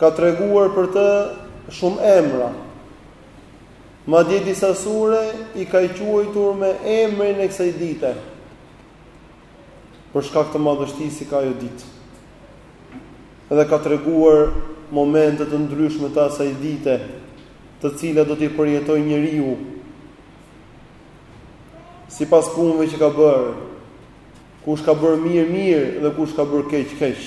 Ka treguar për të shumë emra. Madje disa sure i ka quajtur me emrin e kësaj dite. Për shkak të madhështisë që ka ajo ditë. Dhe ka treguar momente të ndryshme të asaj dite, të cilat do t'i përjetojë njeriu sipas punëve që ka bërë. Kush ka bërë mirë mirë dhe kush ka bërë keq keq.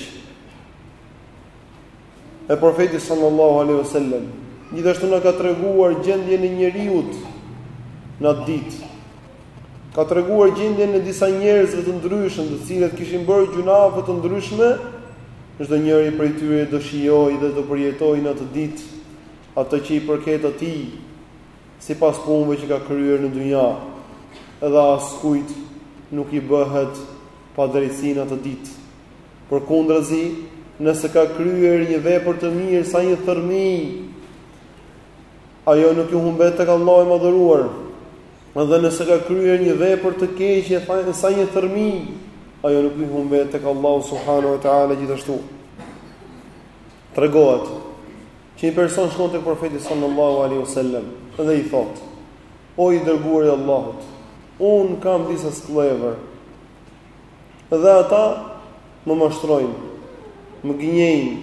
E profeti sallallahu alaihi wasallam gjithashtu na ka treguar gjendjen e njeriut në atë ditë. Ka treguar gjendjen e disa njerëzve të ndryshëm, të cilët kishin bërë gjynafe të ndryshme, çdo njëri prej tyre do shijojë dhe do përjetojë në atë ditë atë që i përket atij. sipas punëve që ka kryer në dynja, edhe askujt nuk i bëhet padrejtësi në atë ditë. Përkundrazi, nëse ka kryer një vepër të mirë sa një thërmi, ajo nuk iu humbet tek Allahu i Madhëruar. Edhe nëse ka kryer një vepër të keqe sa një thërmi, ajo nuk iu humbet tek Allahu subhanahu wa taala gjithashtu. Tregohet që një person shkon tek profeti sallallahu alaihi wasallam dhe i thotë: O i dërguari i Allahut, unë kam disa skllevër. Dhe ata më mashtrojnë, më gënjejnë,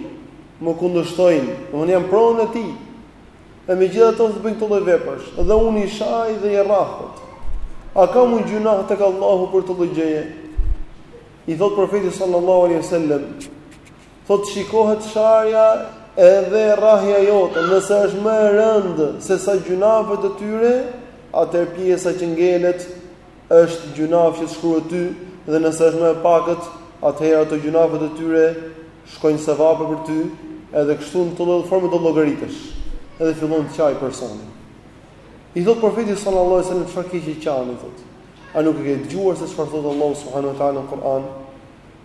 më kundërshtojnë, unë jam pronë e tij. E megjithatë bëjnë kët lloj veprash Dhe unë i shaj dhe i rrah. A kam unë gjynah tek Allahu për kët lloj gjëje? I thotë profeti sallallahu alaihi wasallam Thotë shikohet sharja edhe rrahja jote, nëse është më e rëndë sesa gjynafet e tyre, atëherë pjesa që ngelet është gjynaf që të shkruhet ty, dhe nëse është më e pakët, atëherë ato gjynafet e tyre shkojnë sevape për ty, edhe kështu në kët lloj forme të llogaritesh, edhe fillon të qajë personi. I thotë profeti sallallahu alaihi wasallam, çfarë ke që qan, i thotë, a nuk e ke dëgjuar se çfarë thotë Allahu subhanahu wa taala në Kur'an,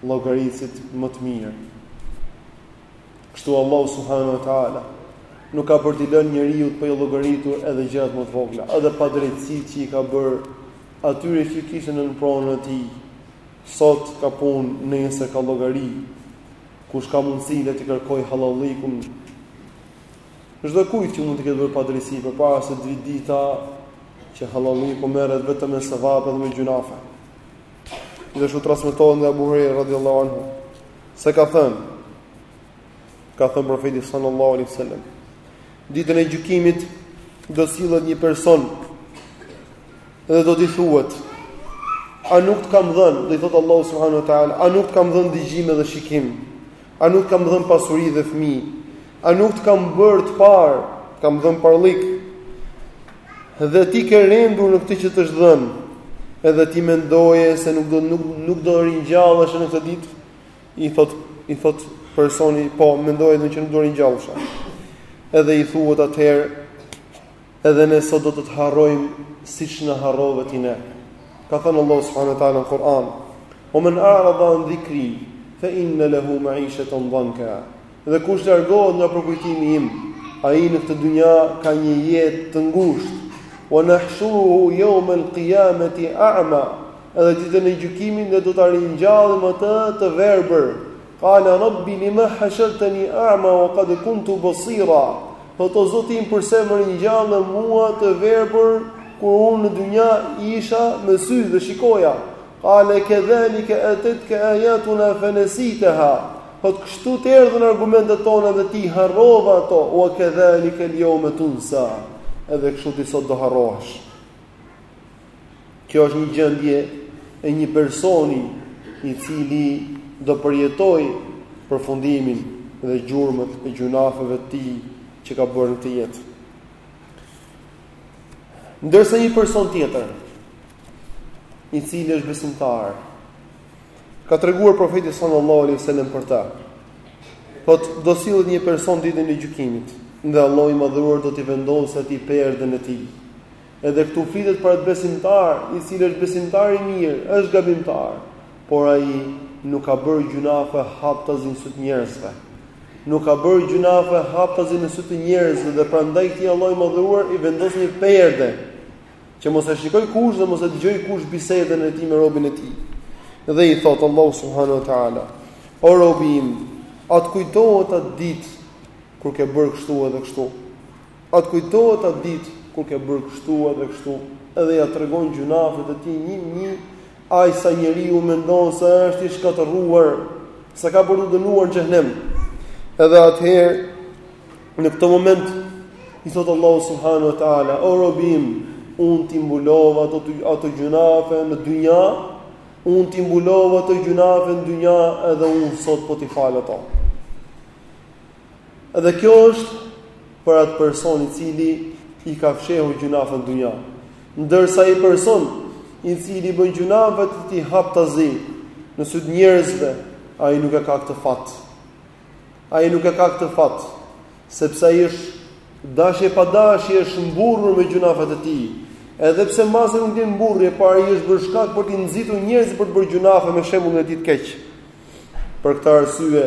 llogaritësit më të mirë. Kështu Allahu subhanahu wa taala nuk ka për t'i lënë njeriut pa ia llogaritur edhe gjërat më të vogla, edhe padrejtësitë që i ka bërë atyre që ishin në pronën e tij. Sot ka punë, nesër ka llogari. Kush ka mundësi le të kërkojë hallallëkun çdokujt që mund të ketë bërë padrejtësi përpara se të vijë dita që hallallëku merret vetëm me sevape dhe me gjynafe. Gjithashtu transmetohet nga Abu Huraira radhiyallahu anhu se ka thënë ka thënë profeti sallallahu alaihi wasallam ditën e gjykimit do sillet një person dhe do t'i thuhet a nuk të kam dhënë do i thotë Allahu subhanahu wa taala a nuk të kam dhënë dëgjim dhe shikim a nuk të kam dhënë pasuri dhe fëmijë A nuk të kam bërë të parë, të kam dhënë parllik, dhe ti ke rendur në këtë që të është dhënë, edhe ti mendoje se nuk do, nuk, nuk do ringjalleshe në këtë ditë, i thot, i thot personi, po, mendoja që nuk do ringjallesha. Edhe i thuhet atëherë, edhe ne sot do të të harrojmë siç na harrove ti ne. Ka thënë Allah subhanahu taala në Kur'an: "Wa man a'rada an dhikri, fa inna lahu ma'ishatan dhanka." Dhe kush largohet nga përkujtimi im, ai në këtë dynja ka një jetë të ngushtë. Wa nahshuruhu yawm al-qiyamati a'ma. Edhe ditën e gjykimit ne do ta ringjallim atë të verbër. Qala rabbi lima hashartani a'ma wa qad kuntu basira. Do thotë Zoti im përse më ringjalle mua të verbër kur unë në dynja isha me sy dhe shikoja. Qale kedhalika atatka ayatuna fanasitaha. Po kështu të erdhën argumentet tona dhe ti i harrove ato, wa kedhalika al-yawma tunsa. Edhe kështu ti sot do harrohesh. Kjo është një gjendje e një personi i cili do përjetoj përfundimin dhe gjurmët e gjynafeve të tij që ka bërë në këtë jetë. Ndërsa një person tjetër, i cili është besimtar, ka treguar profeti sallallahu alaihi wasallam për të. Thot do sillet një person ditën e gjykimit, dhe Allahu i madhëruar do t'i vendosë atij perdën e tij. Edhe këtu flitet për atë besimtar, i cili është besimtar i mirë, është gabimtar, por ai nuk ka bërë gjynafe haptazi në sy të njerëzve. Nuk ka bërë gjynafe haptazi në sy të njerëzve dhe prandaj këtij Allahu i Madhëruar i vendos një perde që mos e shikoj kush dhe mos e dëgjoj kush bisedën e tij me robin e tij. Dhe i thot Allahu subhanahu wa taala: O robi im, a të kujtohet ajo ditë kur ke bërë kështu edhe kështu? A të kujtohet ajo ditë kur ke bërë kështu edhe kështu, edhe ia tregon gjynafet e tij një një, aq sa njeriu mendon se është i shkatërruar, se ka për t'u dënuar në xhehnem. Edhe atëherë në këtë moment i thot Allahu subhanahu wa taala, o robi im, unë t'i mbulova ato ato gjynafe në dynja, unë t'i mbulova ato gjynafe në dynja edhe unë sot po t'i fal ato. Edhe kjo është për atë person i cili i ka fshehur gjynafet në dynja. Ndërsa ai person i cili i bën gjynafet e tij haptazi në sy të njerëzve, ai nuk e ka këtë fat. Ai nuk e ka këtë fat, sepse ai është dashje pa dashje është mburrur me gjynafet e tij. Edhe pse mbase nuk t'jetë mburrur, e para ai është bërë shkak për t'i nxitur njerëzit për të bërë gjynafe me shembullin e tij të keq. Për këtë arsye,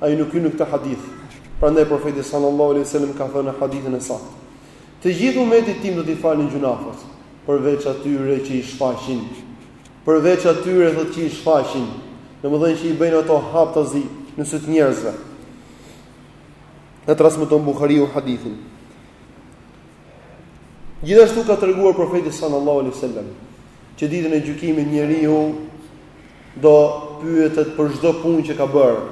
ai nuk hyn në këtë hadith. Prandaj profeti sallallahu alaihi wasallam ka thënë në hadithin e saktë: Të gjithë umetit tim do t'i falen gjynafet, përveç atyre që i shfaqin. Përveç atyre thotë që i shfaqin, domethënë që i bëjnë ato haptazi në sy të njerëzve. E transmeton Buhariu hadithin. Gjithashtu ka treguar profeti sallallahu alaihi wasallam që ditën e gjykimit njeriu do pyetet për çdo punë që ka bërë.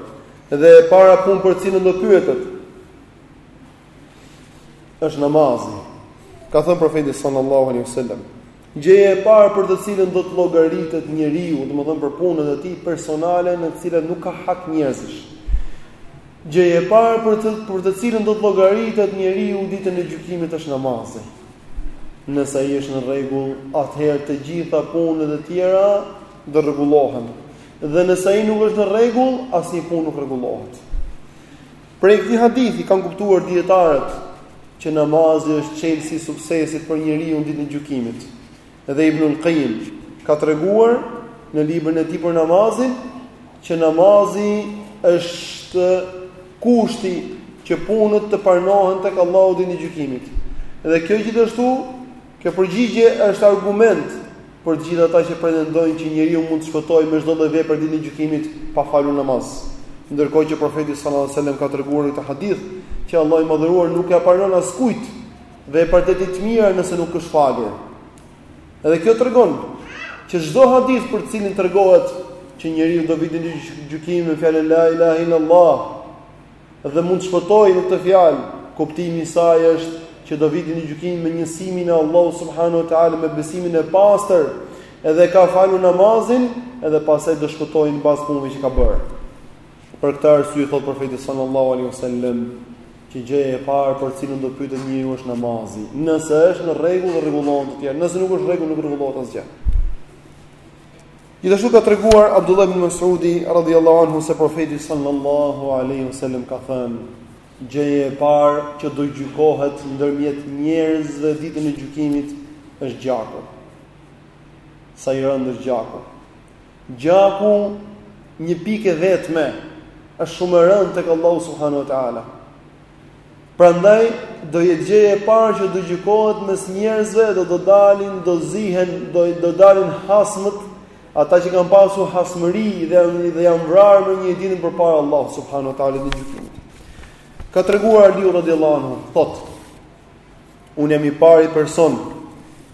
Dhe e para punë për të cilën do pyetet është namazi. Ka thënë profeti sallallahu alaihi wasallam, Gjëja e parë për të cilën do të llogaritet njeriu, domethënë për punët e tij personale në të cilat nuk ka hak njerëzish. Gjëja e parë për të për të cilën do të llogaritet njeriu ditën e gjykimit është namazi. Nëse ai është në rregull, atëherë të gjitha punët e tjera do rregullohen. Dhe nëse ai nuk është në rregull, asnjë punë nuk rregullohet. Prej këtij hadithi kanë kuptuar dijetarët që namazi është çelësi i suksesit për njeriun ditën e gjykimit. Dhe Ibnul Qayyim ka treguar në librin e tij për namazin që namazi është kushti që punët të pranohen tek Allahu ditën e gjykimit. Dhe kjo gjithashtu Kjo përgjigje është argument për të gjithë ata që pretendojnë që njeriu mund të shpëtojë me çdo lloj vepre ditën e gjykimit pa falur namaz. Ndërkohë që profeti sallallahu alajhi wasallam ka treguar në këtë hadith që Allahu i madhëruar nuk ia pranon askujt veprat e tij të mira nëse nuk është falur. Edhe kjo tregon që çdo hadith për të cilin tregohet që njeriu do vijë ditën e gjykimit me fjalën la ilaha illallah Dhe mund të shpëtojë me këtë fjalë, kuptimi i saj është që do vijë ditën e gjykimit me njësimin e Allahut subhanahu wa taala me besimin e pastër, edhe e ka falur namazin, edhe pastaj do shpëtojë në bazë të punëve që ka bërë. Për këtë arsye thotë profeti sallallahu alaihi wasallam, që gjëja e parë për të cilën do pyetet njeriu është namazi. Nëse është në rregull, rregullohen të tjerat. Nëse nuk është në rregull, nuk rregullohet asgjë. Gjithashtu ka treguar Abdullah ibn Mas'udi radhiyallahu anhu se profeti sallallahu alaihi wasallam ka thënë: Gjëja e parë që do gjykohet ndërmjet njerëzve ditën e gjykimit është gjaku. Sa i rëndë është gjaku. Gjaku një pikë e vetme është shumë e rëndë tek Allahu subhanahu wa taala. Prandaj do jetë gjëja e parë që do gjykohet mes njerëzve dhe do dalin, do zihen, do do dalin hasmët, ata që kanë pasur hasmëri dhe janë dhe janë vrarë me njëri-tjetrin përpara Allah subhanahu wa taala në gjykim. Ka treguar Aliu radhiyallahu anhu, thotë: Unë jam i pari person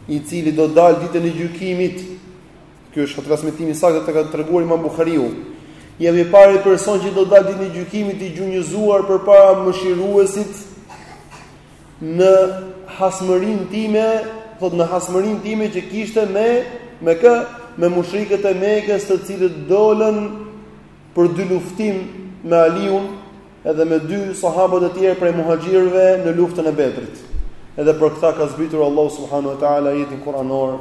i cili do dalë ditën e gjykimit Ky është transmetimi i saktë të cilin e ka treguar Imam Buhariu. Jam i pari person që do të dalë ditën e gjykimit i gjunjëzuar përpara mëshiruesit në hasmërin time, thot në hasmërin time që kishte me me kë me mushrikët e Mekës, të cilët dolën për dyluftim me Aliun edhe me dy sahabët e tjerë prej muhaxhirëve në luftën e Bedrit. Edhe për këtë ka zbritur Allahu subhanahu wa taala ajetin Kur'anor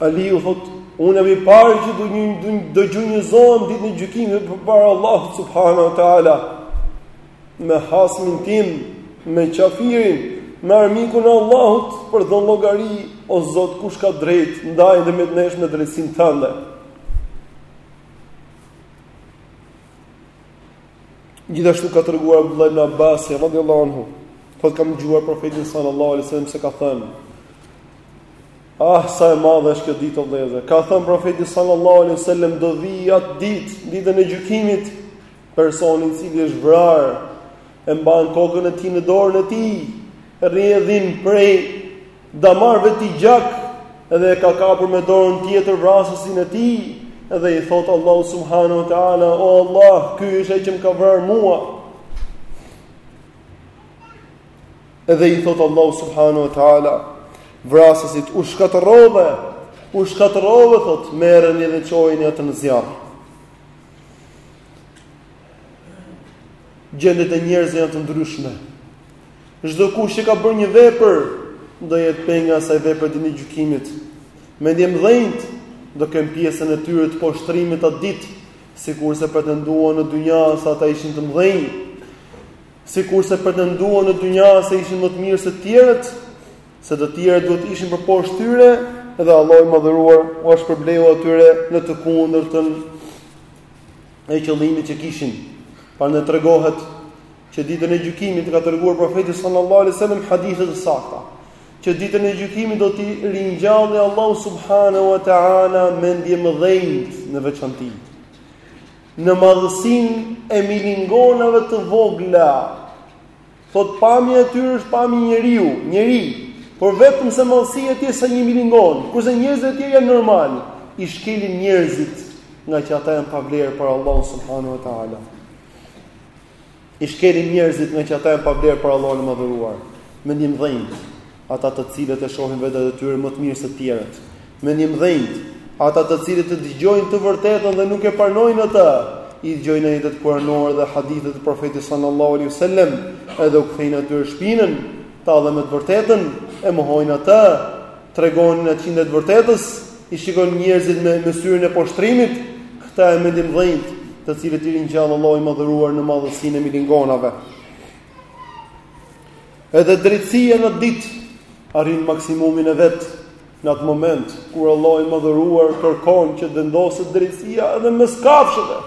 Aliu thotë, unë jam i parë që do gju do gjunjëzohem ditën e gjykimit përpara Allahut subhanahu wa taala me hasmin tim, me qafirin, me armikun e Allahut për dhënë llogari, o Zot, kush ka drejt ndaje mes nesh me drejtësinë tënde. Gjithashtu ka treguar Abdullah ibn Abbas radhiyallahu anhu, thotë kam dëgjuar profetin sallallahu alaihi wasallam se ka thënë Ah, sa e madhe është kjo ditë o vëllezër. Ka thënë profeti sallallahu alaihi wasallam do vijë atë ditë, ditën e gjykimit, personi i cili është vrarë e mban kokën e tij në dorën e tij, rrjedhin prej damarëve të tij gjak dhe e ka kapur me dorën tjetër vrasësin e tij dhe i thot Allahut subhanahu wa taala o Allah ky është ai që më ka vrarë mua Edhe i thotë Allahu subhanahu wa taala, vrasësit u shkatërrove, u shkatërrove thot, merreni dhe çojini atë në zjarr. Gjendjet e njerëzve janë të ndryshme. Çdo kush që ka bërë një vepër, do jetë peng i asaj vepre ditën e gjykimit. Mendjemëdhenjtë, do kenë pjesën e tyre të poshtërimit atë ditë, sikurse pretenduan në dynja se ata ishin të mëdhenj. Sikurse pretenduan në dynja se ishin më të mirë se të tjerët, se të tjerët duhet të ishin përposhtë tyre, dhe Allahu i Madhëruar u shpërbleu atyre në të kundërtën e qëllimit që kishin. Prandaj tregohet që ditën e gjykimit ka treguar profeti sallallahu alaihi wasallam hadithe të sakta, që ditën e gjykimit do t'i ringjallë Allahu subhanahu wa taala mendjemëdhenjtë në veçanti. Në madhësinë e milingonave të vogla, thot pamja e tyre është pamje njeriu, njeri, por vetëm se madhësia e tij është sa një milingon, kurse njerëzit e tjerë janë normal, i shkelin njerëzit nga që ata janë pa vlerë par Allahu subhanahu wa taala. I shkelin njerëzit nga që ata janë pa vlerë para Allahut të madhëruar. Mendjemëdhenjtë, ata të cilët e shohin veten e tyre më të mirë se të tjerët. Mendjemëdhenjtë, ata të cilët e dëgjojnë të vërtetën dhe nuk e pranojnë atë, i dëgjojnë ajetet kuranore dhe hadithet e profetit sallallahu alaihi wasallam edhe u kthejnë atyre shpinën, tallen me të vërtetën, e mohojnë atë, tregojnë inat kundër të vërtetës, i shikojnë njerëzit me me syrin e poshtrimit, këta mendjemëdhenjtë, të cilët i ringjall Allahu i madhëruar në madhësinë e milingonave. Edhe drejtësia atë ditë arrin maksimumin e vet në atë moment kur Allahu i madhëruar kërkon që të vendoset drejtësia edhe mes kafshëve.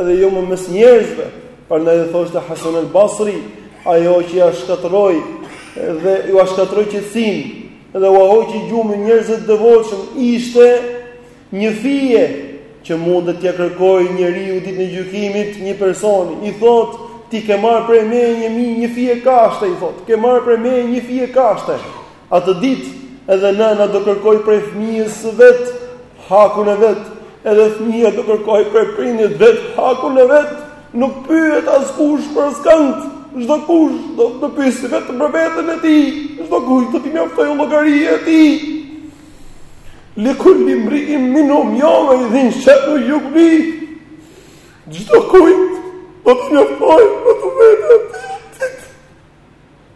Edhe jo më mes njerëzve. Prandaj dhe thoshte Hasan al-Basri, ajo që ia shkatërroi dhe ua shkatërroi qetësinë dhe ua hoqi gjumin njerëzve të devotshëm ishte një fije që mundet t'ia kërkojë njeriut ditën e gjykimit një person i thotë ti ke marrë prej meje një mi një fije kashte i thotë ke marrë prej meje një fije kashte Atë ditë, edhe nëna do kërkojë prej fëmijës së vet hakun e vet, edhe fëmija do kërkojë prej prindit vet hakun e vet. Nuk pyet askush për askënd. Çdokush do të pyesë vetëm për veten e tij. Çdokujt do t'i mjaftojë llogaria e tij. Li kulli mriim minum yawma idhin shanu yugni. Çdokujt do t'i mjaftojë, do të vetë.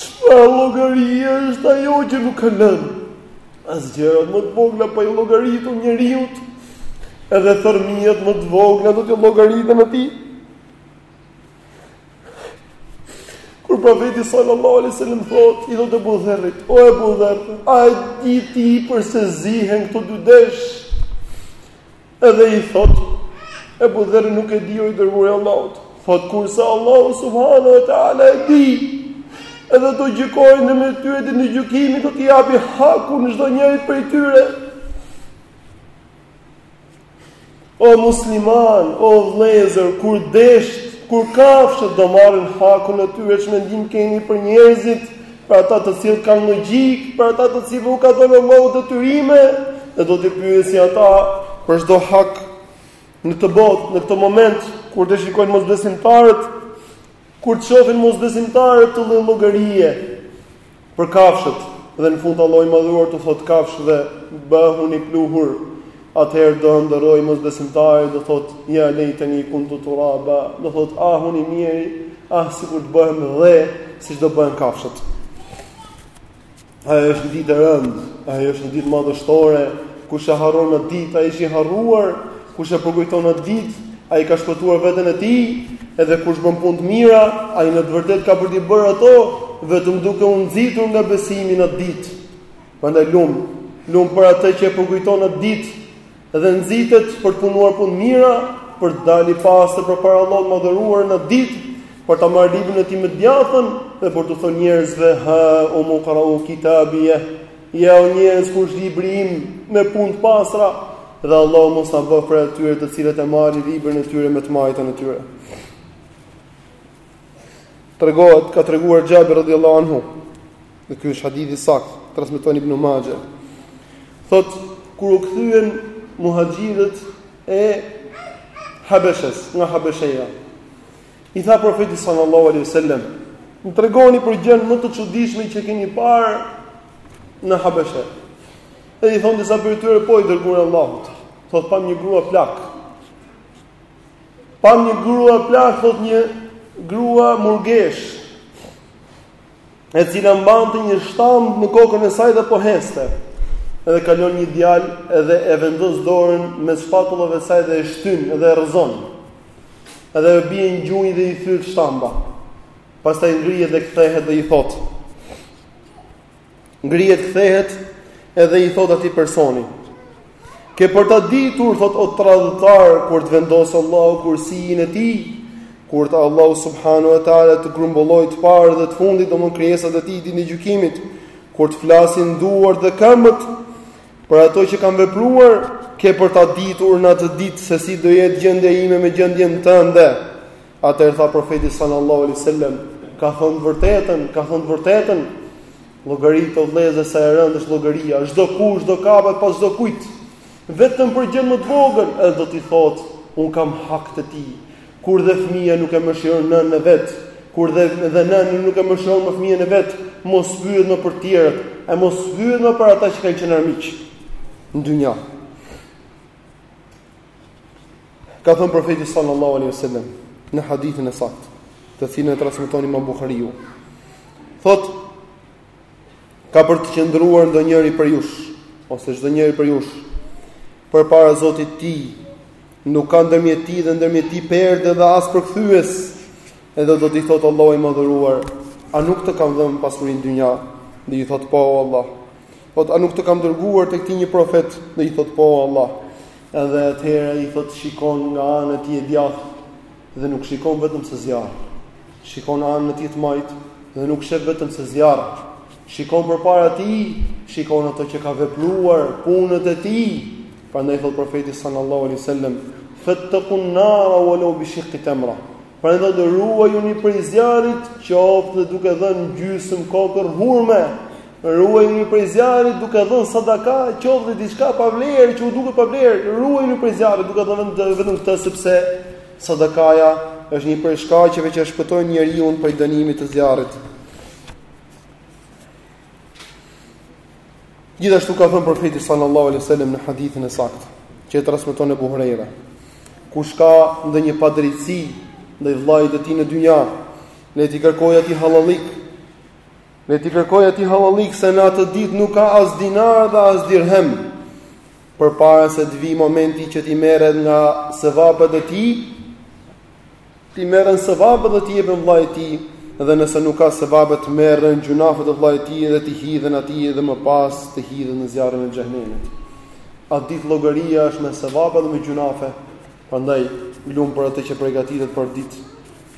Çfarë llogarie është ajo që nuk ka lënë as gjërat më të vogla pa i llogaritur njeriut? Edhe thërmijet më të vogla do t'i llogariten atij. Kur profeti sallallahu alaihi wasallam thotë, i thotë Abu Dharrit, o Abu Dharr, a di ti përse zihen këta dy desh? Edhe i thotë, Ebu Dherr nuk e di o i dërguar i Allahut. Thotë, kurse Allahu subhanahu ue ta'ala e di, edhe do gjykojnë ndërmjet tyre ditën e gjykimit do t'i japi hakun çdonjërit prej tyre. O musliman, o vëllezër, kur desht, kur kafshët do marrin hakun e tyre ç'mendim keni për njerëzit, për ata të cilët kanë logjikë, për ata të cilët u ka dhënë Allahu detyrime, dhe do t'i pyesi ata për çdo hak në këtë botë, në këtë moment kur të shikojnë mosbesimtarët, kur të shohin mosbesimtarët këtë lloj llogarie për kafshët, dhe në fund Allahu i madhuar t'u thotë kafshëve bëhuni pluhur, Atëherë do ëndërrojë mosbesimtari, do thotë: "Ja lejteni kuntu turaba", do thotë: "Ah unë i mjeri, ah sikur të bëhem dhe, siç do bëhen kafshët". Ajo është një ditë e rëndë, ajo është një ditë madhështore, kush e harron atë ditë, ai është i harruar, kush e përkujton atë ditë, ai ka shpëtuar veten e tij, edhe kush bën punë të mira, ai në të vërtetë ka për t'i bërë ato, vetëm duke u nxitur nga besimi në atë ditë. Prandaj lum, lum për atë që e përkujton atë ditë dhe nxitet për të punuar punë të mira, për të dalë i pastër përpara Allahut të madhëruar në atë ditë, për ta marrë librin e tij me të djathtën dhe për t'u thënë njerëzve haumu ikrau kitabije, ja o njerëz ku është libri im me punë të pastra dhe Allahu mos na bëftë prej atyre të cilët e marrin librin e tyre me të majtën e tyre. Tregohet ka treguar Xhabir radhiyallahu anhu, dhe ky është hadith i saktë, transmeton Ibn Maxhe. Thotë kur u kthyen muhaxhirët e Habeshes, nga Habesheja. I tha profeti sallallahu alaihi wasallam, "Më tregoni për gjënë më të çuditshme që keni parë në Habeshe." Dhe i thonë disa prej tyre po i dërguar i Allahut. Thotë pam një grua plakë. Pam një grua plakë, thotë një grua murgeshë, e cila mbante një shtambë në kokën e saj dhe po ecte. Edhe kalon një djalë edhe e vendos dorën mes shpatullave të saj dhe e shtyn dhe e rrëzon. Edhe bie në gjunjë dhe i thyhet shtamba. Pastaj ngrihet dhe kthehet dhe i thotë: Ngrihet kthehet edhe i thotë atij personi: "Ke për ta ditur thotë o tradhtar kur të vendosë Allahu kursinë e tij, kur të Allahu subhanahu wa taala të grumbullojë të parët dhe të fundit domethënë krijesat e tij ditën e gjykimit, kur të flasin duart dhe këmbët për ato që kanë vepruar, ke për ta ditur në atë ditë se si do jetë gjendja ime me gjendjen tënde." Atëherë tha profeti sallallahu alaihi wasallam, ka thënë vërtetën, ka thënë vërtetën. Llogarit o vëllezër sa e rëndë është llogaria, çdo kush do kapet pas çdo kujt. Vetëm për gjë më të vogël, edhe do t'i thotë, un kam hak te ti. Kur dhe fëmia nuk e mëshiron nënën e vet, kur dhe dhe nëna nuk e mëshiron më fëmijën e vet, mos pyet më për të tjerët, e mos pyet më për ata që kanë qenë armiq. Në dynja. Ka thënë profeti sallallahu alaihi wasallam në hadithin e saktë, të cilin e transmeton Imam Buhariu. Thot ka për të qëndruar ndonjëri prej jush ose çdo njëri prej jush përpara Zotit të tij nuk ka ndërmjet tij dhe ndërmjet tij perde dhe as përkthyes. Edhe do t'i thotë Allahu i madhëruar, a nuk të kam dhënë pasuri n'dynja? Do i thotë po o Allah. Po a nuk të kam dërguar tek ti një profet? Do i thot, po Allah. Edhe atëherë i thot, shikon nga anë e tij e djathtë dhe nuk shikon vetëm se zjarr. Shikon anën e tij të majtë dhe nuk shef vetëm se zjarr. Shikon përpara tij, shikon ato që ka vepruar, punët e tij. Prandaj thot profeti sallallahu alaihi wasallam, "Fattaqun nara walau bi shiqqi tamra." Prandaj ruajuni prej zjarrit, qoftë dhe duke dhënë gjysëm kokër hurme. Ruajuni prej zjarrit duke dhënë sadaka, qoftë dhe diçka pa vlerë që u duket pa vlerë. Ruajuni prej zjarrit duke dhënë vetëm këtë sepse sadakaja është një prej shkaqeve që shpëtojnë njeriun prej dënimit të zjarrit. Gjithashtu ka thënë profeti sallallahu alaihi wasallam në hadithin e saktë, që e transmeton Abu Huraira, kush ka ndonjë padrejtësi ndaj vëllait të tij në dynja, le t'i kërkojë atij hallallik. Le t'i kërkojë atij hallallik se në atë ditë nuk ka as dinar dhe as dirhem. Përpara se të vijë momenti që t'i merret nga sevapet e tij, T'i merren sevapet dhe t'i jepen vllait tij dhe nëse nuk ka sevape të merren gjynafet e vllait tij dhe t'i hidhen atij dhe më pas të hidhet në zjarrin e xhehenemit. Atë ditë llogaria është me sevape dhe me gjynafe. Prandaj lum për atë që përgatitet për ditë.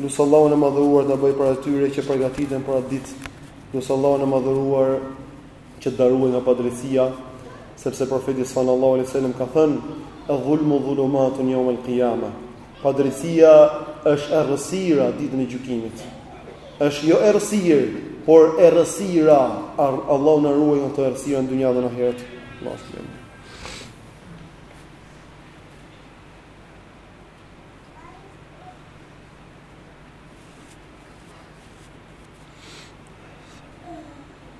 Lus Allahun e madhëruar të na bëj prej atyre që përgatiten për atë ditë. Lus Allahun e madhëruar që të na ruaj nga padrejtësia, sepse profeti sallallahu alaihi wasallam ka thënë: "Al-dhulmu dhulumatun yawm al-qiyamah." Padrejtësia është errësira ditën e gjykimit. Është jo errësirë, por errësira. Allahu na ruaj nga këto errësira në dynja dhe në ahiret.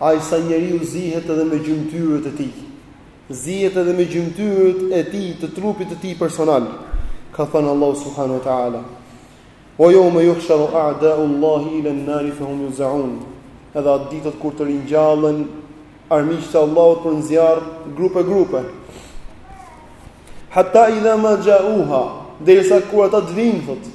Ai sa njeriu zihet edhe me gjymtyrët e tij. Zihet edhe me gjymtyrët e tij të trupit të tij personal. Ka thënë Allahu subhanahu wa taala. Ue jeume juhsheru adau Allahi ilen nari fe hum juzaun Edhe atë ditë kur të ringjallen armiqtë e Allahut për në zjarr grupe grupe Hatta idha ma xhauha Derisa kur ata të vijnë thotë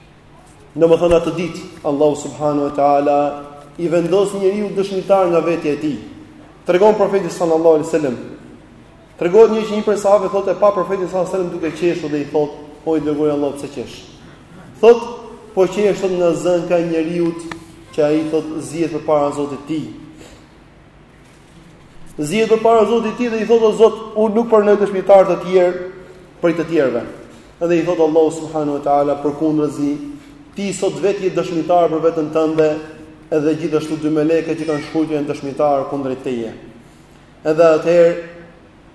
Domethënë atë ditë, Allahu subhanahu wa taala i vendos njeriut dëshmitar nga vetja e tij. Tregon profeti salallahu alejhi ue selem. Tregon një që një prej sahabëve thotë e pa profetin salallahu alejhi ue selem duke qeshur dhe i thotë, o i dërguari i Allahut pse qesh. Thotë, po qesh thotë nga zënka e njeriut që ai thotë zihet përpara Zotit të tij. Zihet përpara Zotit të tij dhe i thotë o Zot, unë nuk pranoj dëshmitarë të tjerë prej të tjerëve. Dhe i thotë Allahu subhanahu wa taala përkundrazi, ti sot vetë je dëshmitar për veten tënde, edhe gjithashtu dy melekët që kanë shkruar janë dëshmitarë kundrejt teje. Edhe atëherë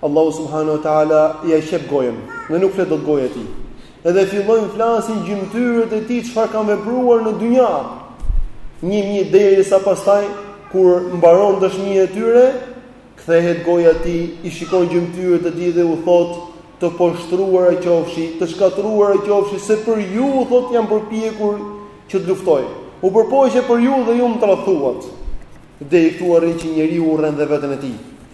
Allahu subhanahu wa taala ia qep gojën dhe nuk flet dot goja e tij. Edhe fillojnë flasin gjymtyrët e tij çfarë kanë vepruar në dynja. Një më një derisa pastaj kur mbaron dëshmia e tyre, kthehet goja e tij, i shikon gjymtyrët e tij dhe u thotë të poshtruara qofshi, të shkatërruara qofshi se për ju u thotë jam përpjekur që të luftoj. U përpoqa për ju dhe ju më tradhtuat. Deri këtu arrin që njeriu urren dhe veten e tij.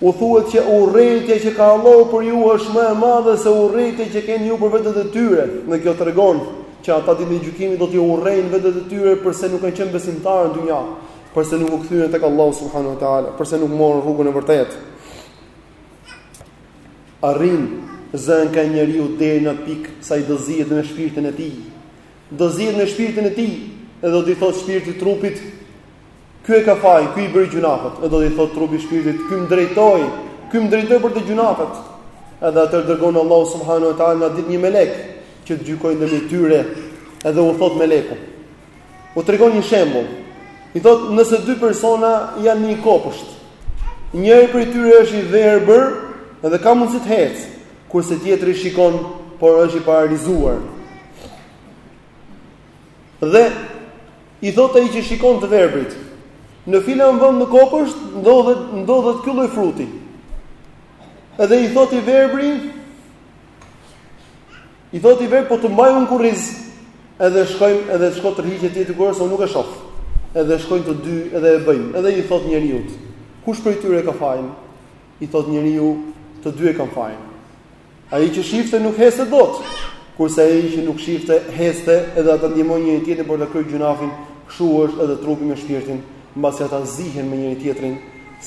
U thuhet që urrejtja që ka Allahu për ju është më e madhe se urrejtja që keni ju për vetët e tyre, dhe kjo tregon që ata ditën e gjykimit do t'i urrejnë vetët e tyre përse nuk kanë qenë besimtarë në dynja, përse nuk u kthyen tek Allahu subhanahu wa taala, përse nuk morën rrugën e vërtetë. Arrin zënka e njeriut deri në atë pikë sa ai do zihet me shpirtin e tij. Do zihet me shpirtin e tij, edhe do t'i thotë shpirti trupit, Ky e ka faj, ky i bëri gjynafet, edhe do t'i thotë trupi shpirtit, ky më drejtoi, ky më drejtoi për te gjynafet. Edhe atëherë dërgon Allahu subhanahu wa taala në atë ditë një melek, që të gjykojë ndërmjet tyre, edhe u thotë meleku. U tregon një shembull, i thotë nëse dy persona janë në një kopësht, njëri prej tyre është i verbër, edhe ka mundësi të hecë, kurse tjetri shikon, por është i paralizuar. Dhe i thotë ai që shikon të verbrit, në filan vend në kopësht ndodhet ndodhet ky lloj fruti. Edhe i thotë i verbri, i thotë i verbri po të mbaj unë në kurriz. Edhe shkojmë, edhe shko tërhiqe ti se unë nuk e shoh. Edhe shkojnë të dy, edhe e bëjnë. Edhe i thotë njeriut, kush prej tyre ka fajin? I thotë njeriu, të dy e kanë fajin. Ai që shifte nuk ecte dot, kurse ai që nuk shifte ecte edhe ata ndihmonin njëri tjetrin për të kryer gjynafin, kështu është edhe trupi me shpirtin, mbasi ata zihen me njëri tjetrin,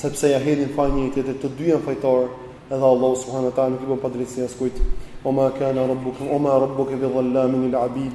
sepse ia hedhin fajin njëri tjetrit, të dy janë fajtorë, edhe Allahu subhanahu wa taala nuk i bën padrejtësi askujt. Wa ma kana rabbuka wa ma rabbuka bi dhallamin lil abid.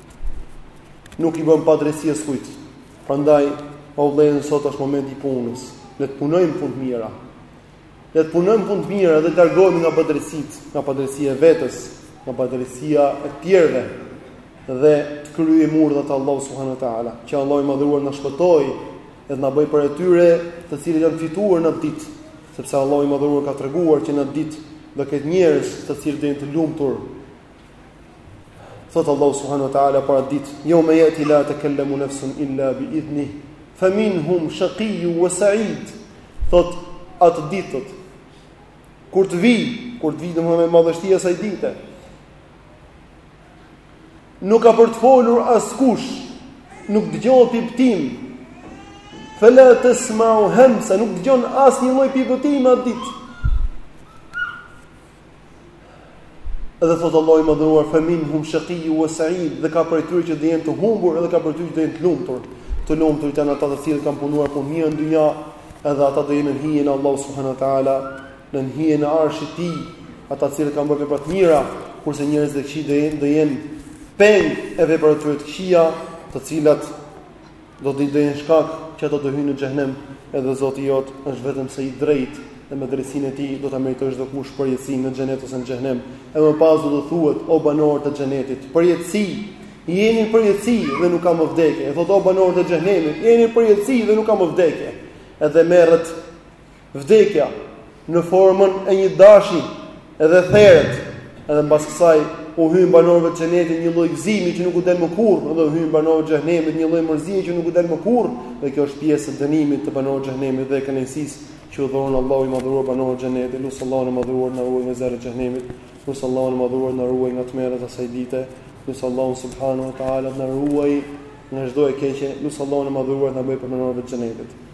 Nuk i bën padrejtësi askujt. Prandaj, o vëllezër, sot është momenti i punës. Le të punojmë punë të mira. Le të punojmë punë të mira dhe të largohemi nga padrejtësitë, nga padrejtësia e vetes, nga padrejtësia e të tjerëve dhe të kryejmë urdhrat e Allahut subhanahu wa taala. Që Allahu i madhëruar na shpëtojë dhe na bëjë prej atyre të cilët janë fituar në atë ditë, sepse Allahu i madhëruar ka treguar që në atë ditë do ketë njerëz të cilët do të jenë të lumtur, Thotë Allahu subhanahu wa taala për atë ditë, "Jawma ja'ti la tekellemu nafsun illa bi idhnihi, fa minhum shaqiyyun wa sa'id." Thotë atë ditë thotë, kur të vijë, kur të vijë domethënë madhështia e asaj dite. Nuk ka për të folur askush, nuk dëgjohet piptim. Fala tasma'u hamsa, nuk dëgjon asnjë lloj piptimi atë ditë. Edhe thotë Allahu i madhëruar fa minhum shaqiyyun wa sa'id, dhe ka prej tyre që do jenë të humbur edhe ka prej tyre që do jenë të lumtur. Të lumtur janë ata të cilët kanë punuar punë të mira në dynja, edhe ata do jenë në hijen e Allahut subhanahu wa taala, në hijen e arshit të tij, ata të cilët kanë bërë vepra të mira, kurse njerëzit e këqij do jenë do jenë peng i veprave të tyre të këqija, të cilat Do të jenë shkak që ata të hyjnë në xhehenem, edhe Zoti jot është vetëm se i drejtë dhe me drejtësinë e tij do ta meritojë çdokush përjetësinë në xhenet ose në xhehenem. Edhe më pas do të thuhet o banorë të xhenetit, përjetësi, jeni në përjetësi dhe nuk ka më vdekje. E thuhet o banorë të xhehenemit, jeni në përjetësi dhe nuk ka më vdekje. Edhe merret Vdekja, në formën e një dashi dhe theret, edhe mbas kësaj u hyn banorëve të xhenetit një lloj gëzimi që nuk u del më kurrë, dhe u hyn banorëve të xhehenemit një lloj mërzie që nuk u del më kurrë, dhe kjo është pjesë e dënimit të banorëve të xhehenemit dhe e kënaqësisë që u dhuron Allahu i madhëruar banorëve të xhenetit, lus Allahun e madhëruar të na ruajë nga zjarri i xhehenemit, lus Allahun e madhëruar të na ruajë nga tmerret e asaj dite, lus Allahun subhanahu wa taala të na ruajë nga çdo e keqe, lus Allahun e madhëruar të na bëjë prej banorëve të xhenetit.